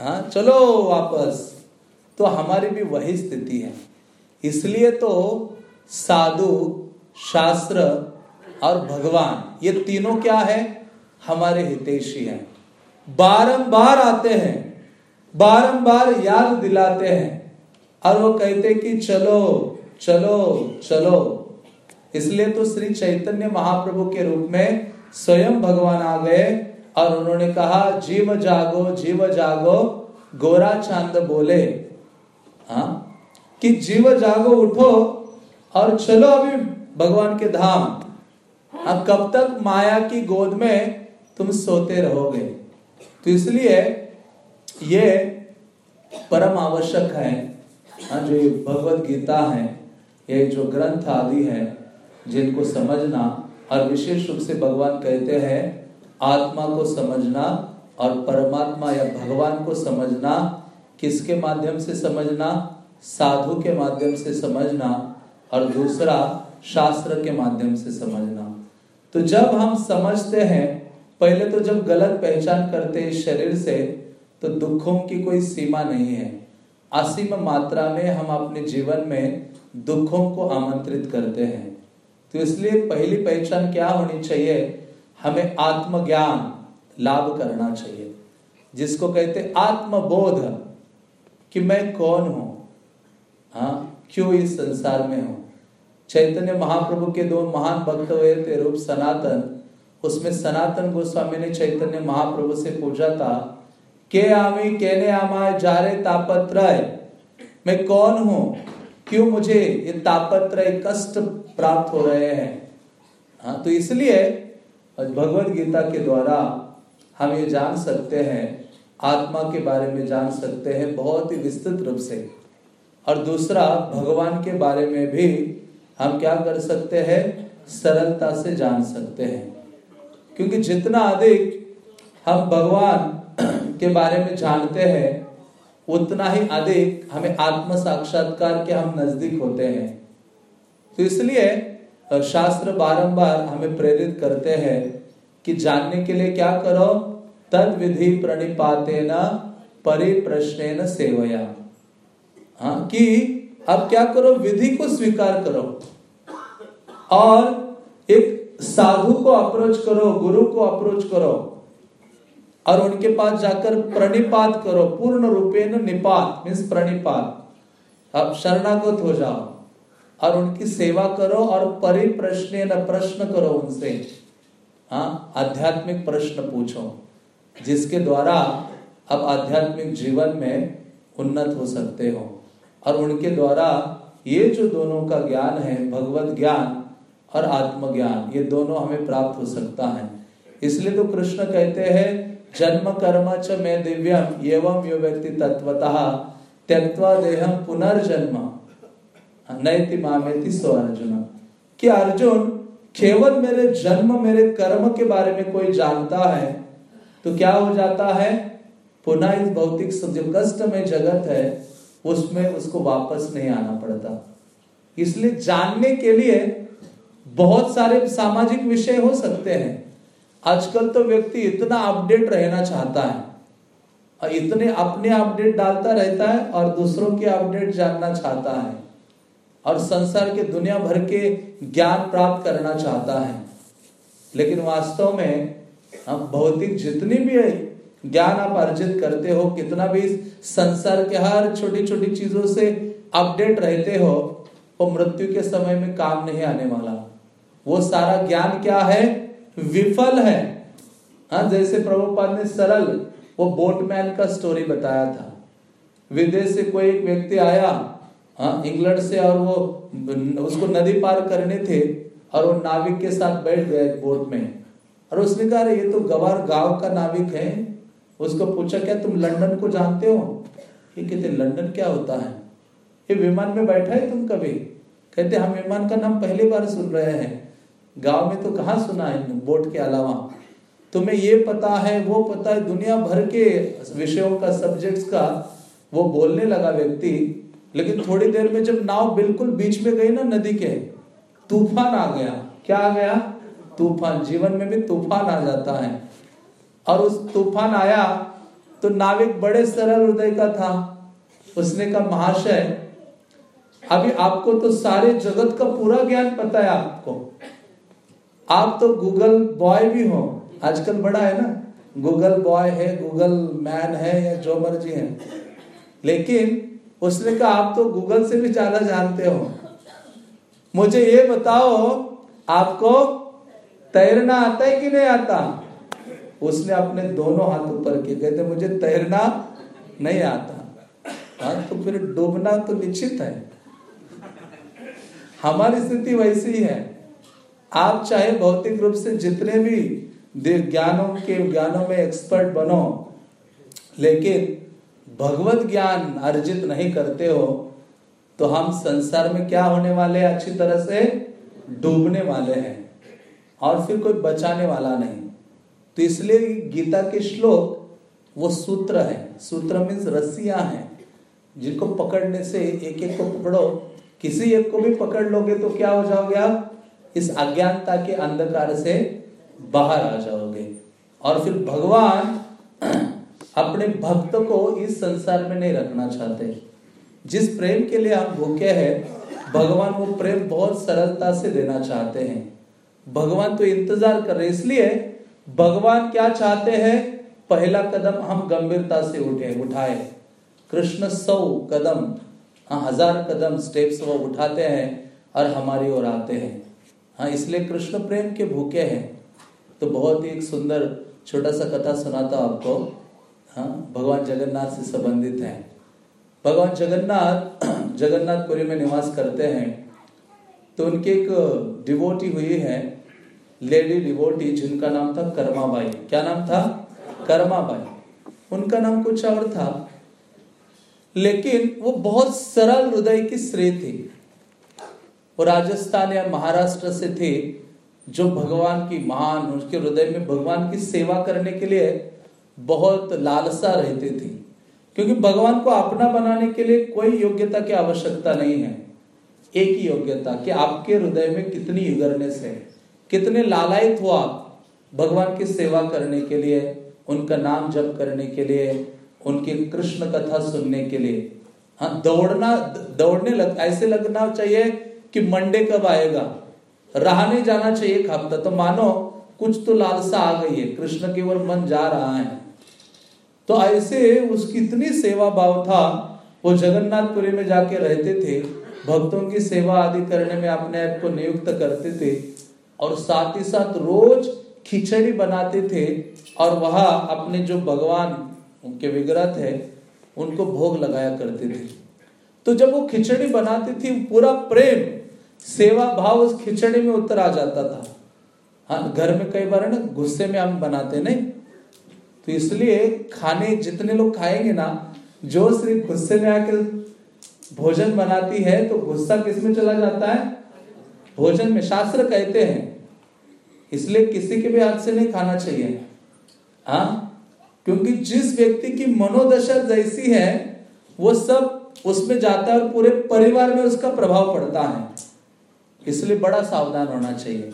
हाँ चलो वापस। तो हमारी भी वही स्थिति है। इसलिए तो साधु शास्त्र और भगवान। ये तीनों क्या है? हमारे हितेशी हैं। बारंबार आते हैं। बारंबार याद दिलाते हैं। और वो कहते कि चलो चलो चलो। इसलिए तो श्री चैतन्य महाप्रभु के रूप में स्वयं भगवान आ गए और उन्होंने कहा, जीव जागो जीव जागो। गोरा चाँद बोले हाँ? कि जीव जागो, उठो और चलो अभी भगवान के धाम। अब कब तक माया की गोद में तुम सोते रहोगे? तो इसलिए ये परम आवश्यक है। हाँ, जो ये भगवत गीता है ये जो ग्रंथ आदि है जिनको समझना और विशेष रूप से भगवान कहते हैं आत्मा को समझना और परमात्मा या भगवान को समझना किसके माध्यम से समझना? साधु के माध्यम से समझना और दूसरा शास्त्र के माध्यम से समझना। तो जब हम समझते हैं, पहले तो जब गलत पहचान करते हैं शरीर से तो दुखों की कोई सीमा नहीं है। असीम मात्रा में हम अपने जीवन में दुखों को आमंत्रित करते हैं। तो इसलिए पहली पहचान क्या होनी चाहिए? हमें आत्मज्ञान लाभ करना चाहिए। जिसको कहते आत्मबोध, कि मैं कौन हूँ? हाँ क्यों इस संसार में हूँ? चैतन्य महाप्रभु के दो महान भक्त हुए थे रूप सनातन। उसमें सनातन गोस्वामी ने चैतन्य महाप्रभु से पूछा था, के आमी, केने आमाय जारे तापत्रय? मैं कौन हूँ? क्यों मुझे ये तापत्रय कष्ट प्राप्त हो रहे हैं? हाँ तो इसलिए भगवत गीता के द्वारा हम ये जान सकते हैं, आत्मा के बारे में जान सकते हैं बहुत ही विस्तृत रूप से। और दूसरा, भगवान के बारे में भी हम क्या कर सकते हैं? सरलता से जान सकते हैं। क्योंकि जितना अधिक हम भगवान *clears throat* के बारे में जानते हैं, उतना ही अधिक हमें आत्म साक्षात्कार के हम नज़दीक होते हैं। तो इसलिए शास्त्र बारंबार हमें प्रेरित करते हैं कि जानने के लिए क्या करो? तद विधि प्रणिपाते न परिप्रश्न सेवया। हाँ कि अब क्या करो? विधि को स्वीकार करो। और एक साधु को अप्रोच करो, गुरु को अप्रोच करो, और उनके पास जाकर प्रणिपात करो, पूर्ण रूपेण निपात मीन्स प्रणिपात। अब शरणागत हो जाओ, और उनकी सेवा करो, और परिप्रश्न प्रश्न करो उनसे। हाँ आध्यात्मिक प्रश्न पूछो, जिसके द्वारा अब आध्यात्मिक जीवन में उन्नत हो सकते हो। और उनके द्वारा ये जो दोनों का ज्ञान है, भगवत ज्ञान और आत्मज्ञान, ये दोनों हमें प्राप्त हो सकता है। इसलिए तो कृष्ण कहते हैं, जन्म कर्म च मैं दिव्यम, एवं यो व्यक्ति तत्वतः त्यक्वा देहम पुनर्जन्म। नैति मामेति सो अर्जुन। कि अर्जुन, केवल मेरे जन्म, मेरे कर्म के बारे में कोई जानता है तो क्या हो जाता है? पुनः इस भौतिक जो कष्ट में जगत है। उसमें उसको वापस नहीं आना पड़ता। इसलिए जानने के लिए बहुत सारे सामाजिक विषय हो सकते हैं। आजकल तो व्यक्ति इतना अपडेट रहना चाहता है। और इतने अपने अपडेट डालता रहता है और दूसरों के अपडेट जानना चाहता है। और संसार के दुनिया भर के ज्ञान प्राप्त करना चाहता है। लेकिन वास्तव में हम भौतिक जितनी भी ज्ञान आप अर्जित करते हो, कितना भी संसार के हर छोटी छोटी चीज़ों से अपडेट रहते हो, वो मृत्यु के समय में काम नहीं आने वाला। वो सारा ज्ञान क्या है? विफल है। हाँ जैसे प्रभुपाद ने सरल, वो बोटमैन का स्टोरी बताया था। विदेश से कोई एक व्यक्ति आया हाँ इंग्लैंड से और वो उसको नदी पार करने थे और वो नाविक के साथ बैठ गए बोट में। और उसने कहा ये तो गवार गाँव का नाविक है। उसको पूछा, क्या तुम लंदन को जानते हो? ये कहते, लंदन क्या होता है? ये विमान में बैठा है तुम कभी? कहते, हम विमान का नाम पहली बार सुन रहे हैं। गाँव में तो कहा सुना है बोट के अलावा? तुम्हें ये पता है, वो पता है, दुनिया भर के विषयों का सब्जेक्ट्स का। वो बोलने लगा व्यक्ति, लेकिन थोड़ी देर में जब नाव बिल्कुल बीच में गई ना नदी के, तूफ़ान आ गया। क्या आ गया? तूफ़ान, जीवन में भी तूफ़ान आ जाता है। और उस तूफ़ान आया तो नाविक बड़े सरल हृदय का था। उसने कहा, महाशय, अभी आपको तो सारे जगत का पूरा ज्ञान पता है आपको। आप तो गूगल बॉय भी हो। आजकल बड़ा है ना। गूगल बॉय है गूगल मैन है, या जो मर्ज़ी है। लेकिन उसने कहा, आप तो गूगल से भी ज़्यादा जानते हो। मुझे ये बताओ, आपको तैरना आता है कि नहीं आता? उसने अपने दोनों हाथ ऊपर किए। कहते, मुझे तैरना नहीं आता। हाँ तो फिर डूबना तो निश्चित है। हमारी स्थिति वैसी ही। है आप चाहे भौतिक रूप से जितने भी ज्ञानों के ज्ञानों में एक्सपर्ट बनो, लेकिन भगवत ज्ञान अर्जित नहीं करते हो तो हम संसार में क्या होने वाले अच्छी तरह से डूबने वाले हैं। और फिर कोई बचाने वाला नहीं। तो इसलिए गीता के श्लोक, वो सूत्र है। सूत्र मीन्स रस्सियाँ हैं, जिनको पकड़ने से एक एक को पकड़ो। किसी एक को भी पकड़ लोगे तो क्या हो जाओगे आप? इस अज्ञानता के अंधकार से बाहर आ जाओगे। और फिर भगवान *clears throat* अपने भक्त को इस संसार में नहीं रखना चाहते। जिस प्रेम के लिए आप भूखे हैं, भगवान वो प्रेम बहुत सरलता से देना चाहते हैं। भगवान तो इंतज़ार कर रहे इसलिए भगवान क्या चाहते हैं? पहला कदम हम गंभीरता से उठे, उठाए। कृष्ण सौ कदम हाँ हज़ार कदम स्टेप्स वो उठाते हैं और हमारी ओर आते हैं। हाँ इसलिए कृष्ण प्रेम के भूखे हैं। तो बहुत ही एक सुंदर छोटा सा कथा सुनाता आपको। हाँ भगवान जगन्नाथ से संबंधित है। भगवान जगन्नाथ, जगन्नाथपुरी में निवास करते हैं। तो उनकी एक डिवोटी हुई है लेडी डिवोटी जिनका नाम था कर्माबाई। क्या नाम था? कर्माबाई। उनका नाम कुछ और था। लेकिन वो बहुत सरल हृदय की स्त्री थी। वो राजस्थान या महाराष्ट्र से थे, जो भगवान की महान उसके हृदय में भगवान की सेवा करने के लिए बहुत लालसा रहती थी। क्योंकि भगवान को अपना बनाने के लिए कोई योग्यता की आवश्यकता नहीं है। एक ही योग्यता कि आपके हृदय में कितनी ईगरनेस है। कितने लालायित हो आप भगवान की सेवा करने के लिए, उनका नाम जप करने के लिए, उनकी कृष्ण कथा सुनने के लिए। हाँ दौड़ना, दौड़ने लग, ऐसे लगना चाहिए कि मंडे कब आएगा। रहा नहीं जाना चाहिए एक हफ़्ता तो मानो, कुछ तो लालसा आ गई है। कृष्ण केवल मन जा रहा है। तो ऐसे उसकी इतनी सेवा भाव था। वो जगन्नाथपुरी में जाके रहते थे। भक्तों की सेवा आदि करने में अपने आप को नियुक्त करते थे। और साथ ही साथ रोज खिचड़ी बनाते थे और वहाँ अपने जो भगवान उनके विग्रह थे, उनको भोग लगाया करते थे। तो जब वो खिचड़ी बनाती थी, पूरा प्रेम, सेवा भाव उस खिचड़ी में उतर आ जाता था। हाँ घर में कई बार है ना, गुस्से में हम बनाते नहीं। तो इसलिए खाने, जितने लोग खाएँगे ना, जो सिर्फ़ गुस्से में आकर भोजन बनाती है तो गुस्सा किसमें चला जाता है? भोजन में शास्त्र कहते हैं, इसलिए किसी के भी हाथ से नहीं खाना चाहिए। हाँ? क्योंकि जिस व्यक्ति की मनोदशा जैसी है, वो सब उसमें जाता है और पूरे परिवार में उसका प्रभाव पड़ता है। इसलिए बड़ा सावधान होना चाहिए।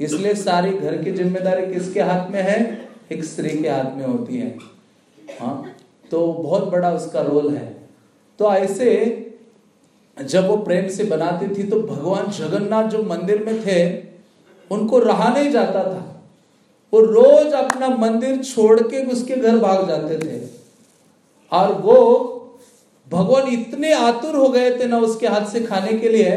इसलिए सारी घर की ज़िम्मेदारी किसके हाथ में है? एक स्त्री के हाथ में होती है। हाँ? तो बहुत बड़ा उसका रोल है। तो ऐसे जब वो प्रेम से बनाती थी तो भगवान जगन्नाथ जो मंदिर में थे, उनको रहा नहीं जाता था। वो रोज अपना मंदिर छोड़ के उसके घर भाग जाते थे। और वो भगवान इतने आतुर हो गए थे ना उसके हाथ से खाने के लिए,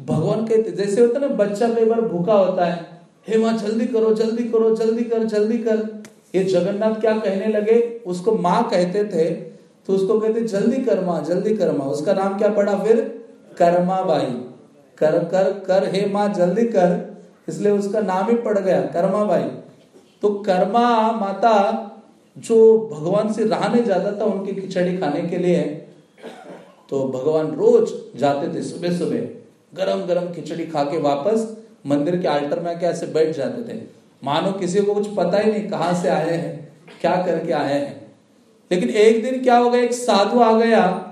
भगवान कहते जैसे होता ना, बच्चा कई बार भूखा होता है, हे माँ, जल्दी करो जल्दी करो, जल्दी कर जल्दी कर। ये जगन्नाथ क्या कहने लगे? उसको माँ कहते थे तो उसको कहते जल्दी कर माँ जल्दी कर माँ उसका नाम क्या पड़ा फिर? कर्मा बाई। कर कर कर, हे माँ, जल्दी कर। इसलिए उसका नाम ही पड़ गया, कर्मा बाई। तो कर्मा माता जो भगवान से रहा नहीं जाता था, उनकी खिचड़ी खाने के लिए तो भगवान रोज जाते थे सुबह सुबह गरम गरम खिचड़ी खा के वापस मंदिर के आल्टर में क्या ऐसे बैठ जाते थे। मानो किसी को कुछ पता ही नहीं कहाँ से आए हैं, क्या करके आए हैं। लेकिन एक दिन क्या हो गया? एक साधु आ गया।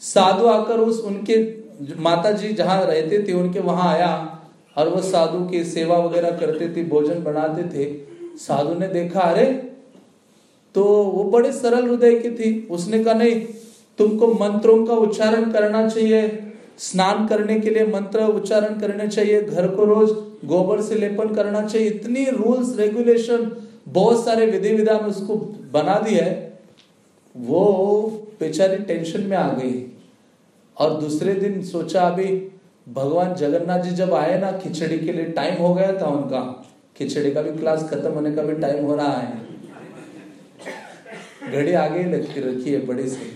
साधु आकर उस उनके माता जी जहाँ रहते थे, उनके वहाँ आया और वो साधु की सेवा वगैरह करते थे, भोजन बनाते थे। साधु ने देखा, अरे तो वो बड़े सरल हृदय की थी। उसने कहा, नहीं, तुमको मंत्रों का उच्चारण करना चाहिए। स्नान करने के लिए मंत्र उच्चारण करने चाहिए। घर को रोज गोबर से लेपन करना चाहिए। इतनी रूल्स, रेगुलेशन, बहुत सारे विधि विधान उसको बना दिए वो बेचारी टेंशन में आ गई। और दूसरे दिन सोचा, अभी भगवान जगन्नाथ जी जब आए ना, खिचड़ी के लिए टाइम हो गया था उनका। खिचड़ी का भी क्लास खत्म होने का भी टाइम हो रहा है। घड़ी आगे ही रखी है बड़ी सी।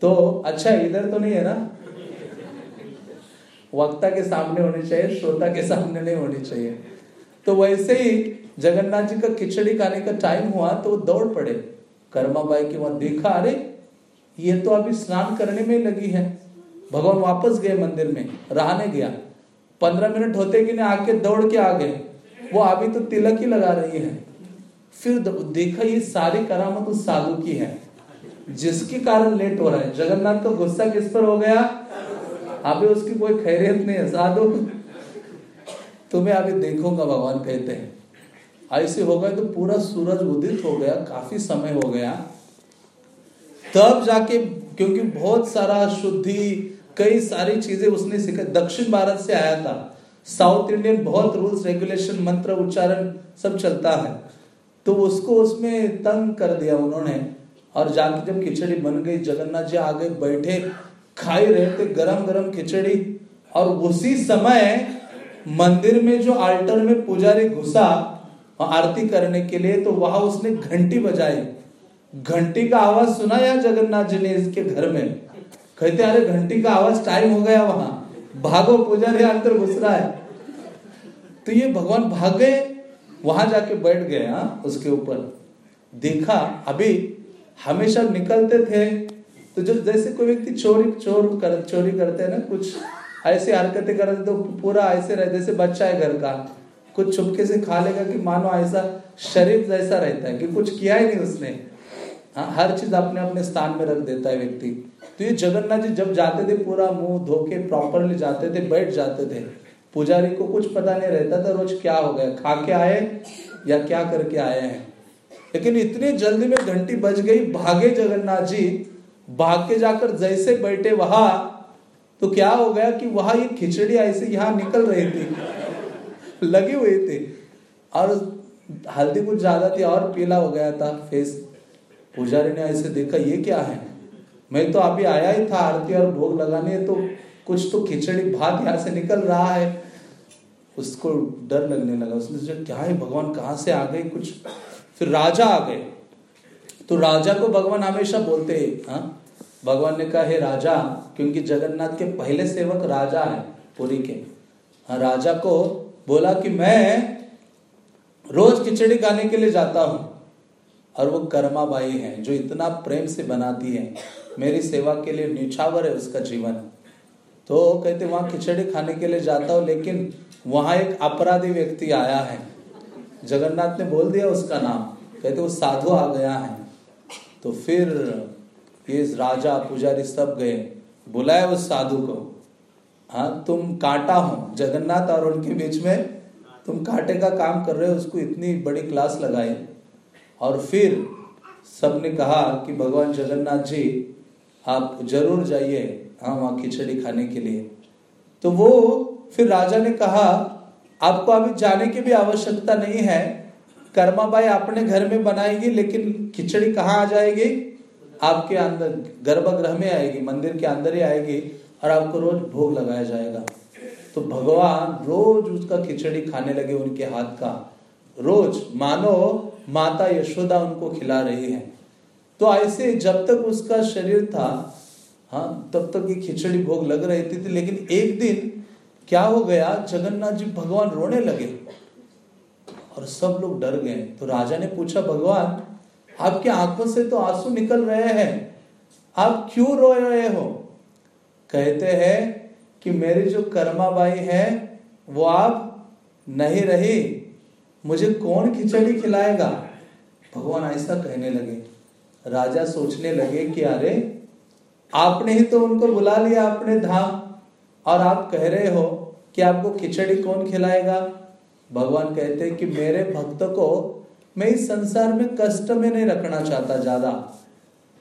तो अच्छा इधर तो नहीं है ना? वक्ता के सामने होनी चाहिए, श्रोता के सामने नहीं होनी चाहिए। तो वैसे ही जगन्नाथ जी का खिचड़ी खाने का टाइम हुआ तो दौड़ पड़े। कर्मा बाई के वहाँ देखा, अरे, ये तो अभी स्नान करने में लगी है। भगवान वापस गए मंदिर में, रहने गया। पंद्रह मिनट होते कि नहीं, आके दौड़ के आ गए। वो अभी तो तिलक ही लगा रही है। फिर देखा, ये सारी करामत उस साधु की है। जिसके कारण लेट हो रहा है। जगन्नाथ का गुस्सा किस पर हो गया? अभी उसकी कोई खैरियत नहीं है, साधु। तुम्हें अभी देखोगा, भगवान कहते हैं। ऐसे हो गए तो पूरा सूरज उदित हो गया, काफ़ी समय हो गया। तब जाके, क्योंकि बहुत सारा शुद्धि, कई सारी चीज़ें उसने सीखा, दक्षिण भारत से आया था। साउथ इंडियन बहुत रूल्स, रेगुलेशन, मंत्र, उच्चारण, सब चलता है। तो उसको उसमें तंग कर दिया उन्होंने। और जाके जब खिचड़ी बन गई, जगन्नाथ जी आगे बैठे, खाई रहे थे गरम गरम खिचड़ी, और उसी समय मंदिर में जो आल्टर में पुजारी घुसा आरती करने के लिए तो वहाँ उसने घंटी बजाई। घंटी का आवाज़ सुना या जगन्नाथ जी ने इसके घर में? कहते, अरे, घंटी का आवाज़ टाइम हो गया वहाँ। भागो, पुजारी अंदर घुस रहा है। तो ये भगवान भाग गए। वहाँ जाके बैठ गए, हा? उसके ऊपर। देखा, अभी हमेशा निकलते थे। तो जो जैसे कोई व्यक्ति चोरी, चोर कर, चोरी करते हैं ना, कुछ ऐसी हरकतें करते तो पूरा ऐसे रहे, जैसे बच्चा है घर का। कुछ छुपके से खा लेगा कि मानो ऐसा शरीर जैसा रहता है, कि कुछ किया ही नहीं उसने। हाँ हर चीज़ अपने अपने स्थान में रख देता है व्यक्ति। तो ये जगन्नाथ जी जब जाते थे पूरा मुँह धो के प्रॉपरली जाते थे, बैठ जाते थे, पुजारी को कुछ पता नहीं रहता था रोज क्या हो गया, खा के आए या क्या करके आए हैं। लेकिन इतनी जल्दी में घंटी बज गई, भागे जगन्नाथ जी, भाग के जाकर जैसे बैठे वहाँ तो क्या हो गया कि वहाँ ये खिचड़ी ऐसे यहाँ निकल रही थी। लगी हुई थी। और हल्दी कुछ ज़्यादा थी, और पीला हो गया था फेस पुजारी ने ऐसे देखा, ये क्या है? मैं तो अभी आया ही था आरती और भोग लगाने तो कुछ तो खिचड़ी भात यहाँ से निकल रहा है। उसको डर लगने लगा। उसने सोचा, क्या है भगवान? कहाँ से आ गए कुछ? फिर राजा आ गए। तो राजा को भगवान हमेशा बोलते हैं हाँ? भगवान ने कहा, हे राजा, क्योंकि जगन्नाथ के पहले सेवक राजा है, पुरी के। हाँ राजा को बोला कि मैं रोज खिचड़ी खाने के लिए जाता हूँ। और वो कर्मा बाई है, जो इतना प्रेम से बनाती है। मेरी सेवा के लिए निछावर है, उसका जीवन तो कहते, वहाँ खिचड़ी खाने के लिए जाता हूँ, लेकिन वहाँ एक अपराधी व्यक्ति आया है। जगन्नाथ ने बोल दिया उसका नाम। कहते, वो साधु आ गया है। तो फिर ये राजा, पुजारी सब गए, बुलाए उस साधु को। हाँ तुम कांटा हो। जगन्नाथ और उनके बीच में तुम कांटे का काम कर रहे हो, उसको इतनी बड़ी क्लास लगाई। और फिर सबने कहा कि भगवान जगन्नाथ जी, आप ज़रूर जाइए हाँ वहाँ खिचड़ी खाने के लिए। तो वो फिर राजा ने कहा, आपको अभी जाने की भी आवश्यकता नहीं है। कर्माबाई अपने घर में बनाएगी, लेकिन खिचड़ी कहाँ आ जाएगी? आपके अंदर, गर्भगृह में आएगी, मंदिर के अंदर ही आएगी। और आपको रोज भोग लगाया जाएगा। तो भगवान रोज उसका खिचड़ी खाने लगे उनके हाथ का। रोज मानो माता यशोदा उनको खिला रही है। तो ऐसे जब तक उसका शरीर था हाँ तब तक ये खिचड़ी भोग लग रही थी, थी लेकिन एक दिन क्या हो गया जगन्नाथ जी भगवान रोने लगे और सब लोग डर गए। तो राजा ने पूछा भगवान आपकी आँखों से तो आँसू निकल रहे हैं। आप क्यों रो रहे हो? कहते हैं कि मेरी जो कर्माबाई है, वो आप नहीं रही। मुझे कौन खिचड़ी खिलाएगा? भगवान ऐसा कहने लगे। राजा सोचने लगे कि अरे, आपने ही तो उनको बुला लिया अपने धाम। और आप कह रहे हो कि आपको खिचड़ी कौन खिलाएगा? भगवान कहते हैं कि मेरे भक्त को मैं इस संसार में कष्ट में नहीं रखना चाहता ज़्यादा।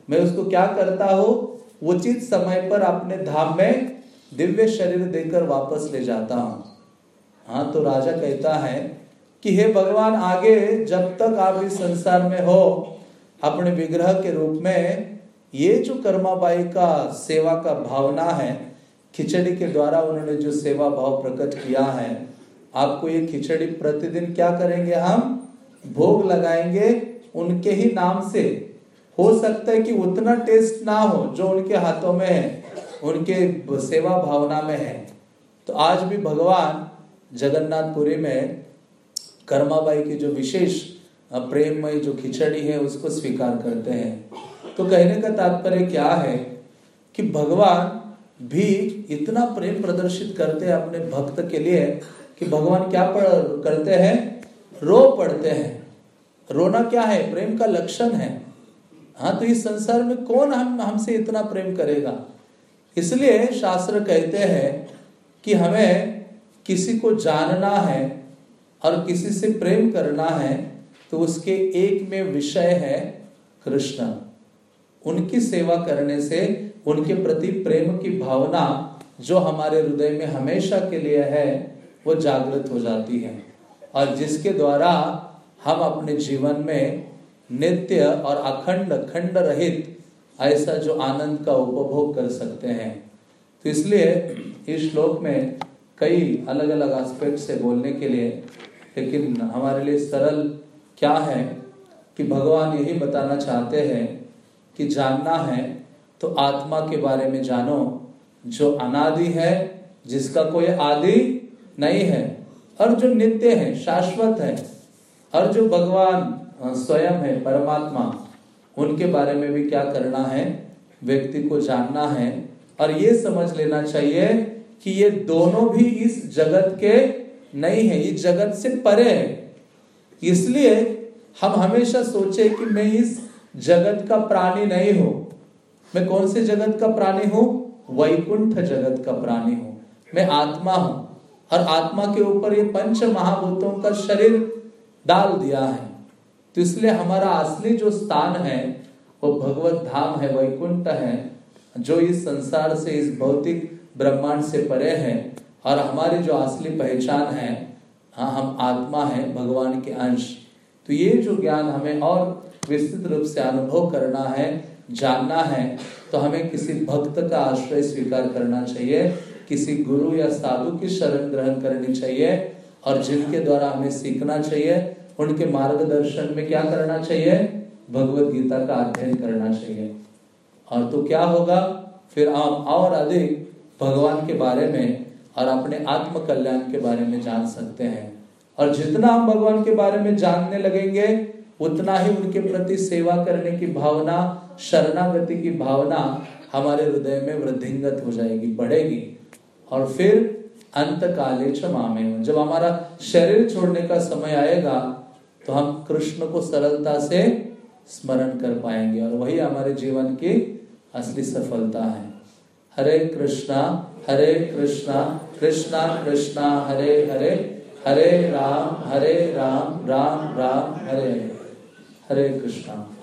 मैं उसको क्या करता हूँ? उचित समय पर अपने धाम में दिव्य शरीर देकर वापस ले जाता हूँ। हाँ तो राजा कहता है कि हे भगवान, आगे जब तक आप इस संसार में हो, अपने विग्रह के रूप में ये जो कर्माबाई का सेवा का भावना है, खिचड़ी के द्वारा उन्होंने जो सेवा भाव प्रकट किया है, आपको ये खिचड़ी प्रतिदिन क्या करेंगे हम? भोग लगाएँगे उनके ही नाम से। हो सकता है कि उतना टेस्ट ना हो जो उनके हाथों में है, उनके सेवा भावना में है। तो आज भी भगवान जगन्नाथपुरी में कर्माबाई की जो विशेष प्रेममय जो खिचड़ी है, उसको स्वीकार करते हैं। तो कहने का तात्पर्य क्या है कि भगवान भी इतना प्रेम प्रदर्शित करते हैं अपने भक्त के लिए कि भगवान क्या करते हैं? रो पढ़ते हैं। रोना क्या है? प्रेम का लक्षण है। हाँ तो इस संसार में कौन हम, हमसे इतना प्रेम करेगा? इसलिए शास्त्र कहते हैं कि हमें किसी को जानना है और किसी से प्रेम करना है तो उसके एक में विषय है कृष्ण। उनकी सेवा करने से उनके प्रति प्रेम की भावना जो हमारे हृदय में हमेशा के लिए है, वो जागृत हो जाती है। और जिसके द्वारा हम अपने जीवन में नित्य और अखंड खंड रहित ऐसा जो आनंद का उपभोग कर सकते हैं। तो इसलिए इस श्लोक में कई अलग अलग एस्पेक्ट से बोलने के लिए, लेकिन हमारे लिए सरल क्या है कि भगवान यही बताना चाहते हैं कि जानना है तो आत्मा के बारे में जानो। जो अनादि है, जिसका कोई आदि नहीं है, और जो नित्य है, शाश्वत है, और जो भगवान स्वयं है, परमात्मा। उनके बारे में भी क्या करना है, व्यक्ति को जानना है, और ये समझ लेना चाहिए कि ये दोनों भी इस जगत के नहीं है, इस जगत से परे है। इसलिए हम हमेशा सोचे कि मैं इस जगत का प्राणी नहीं हूँ। मैं कौन से जगत का प्राणी हूँ? वैकुंठ जगत का प्राणी हूँ। मैं आत्मा हूँ। और आत्मा के ऊपर ये पंच महाभूतों का शरीर डाल दिया है। तो इसलिए हमारा असली जो स्थान है, वो भगवत धाम है, वैकुंठ है, जो इस संसार से, इस भौतिक ब्रह्मांड से परे है, और हमारी जो असली पहचान है हाँ हम आत्मा है, भगवान के अंश। तो ये जो ज्ञान हमें और विस्तृत रूप से अनुभव करना है, जानना है तो हमें किसी भक्त का आश्रय स्वीकार करना चाहिए, किसी गुरु या साधु की शरण ग्रहण करनी चाहिए, और जिनके द्वारा हमें सीखना चाहिए उनके मार्गदर्शन में क्या करना चाहिए? भगवत गीता का अध्ययन करना चाहिए। और तो क्या होगा? फिर हम और अधिक भगवान के बारे में और अपने आत्म कल्याण के बारे में जान सकते हैं। और जितना हम भगवान के बारे में जानने लगेंगे, उतना ही उनके प्रति सेवा करने की भावना, शरणागति की भावना हमारे हृदय में वृद्धिंगत हो जाएगी, बढ़ेगी। और फिर अंत काले मामे जब हमारा शरीर छोड़ने का समय आएगा तो हम कृष्ण को सरलता से स्मरण कर पाएँगे और वही हमारे जीवन की असली सफलता है। हरे कृष्णा हरे कृष्णा कृष्णा कृष्णा, हरे हरे हरे राम हरे राम राम राम, हरे हरे। कृष्णा।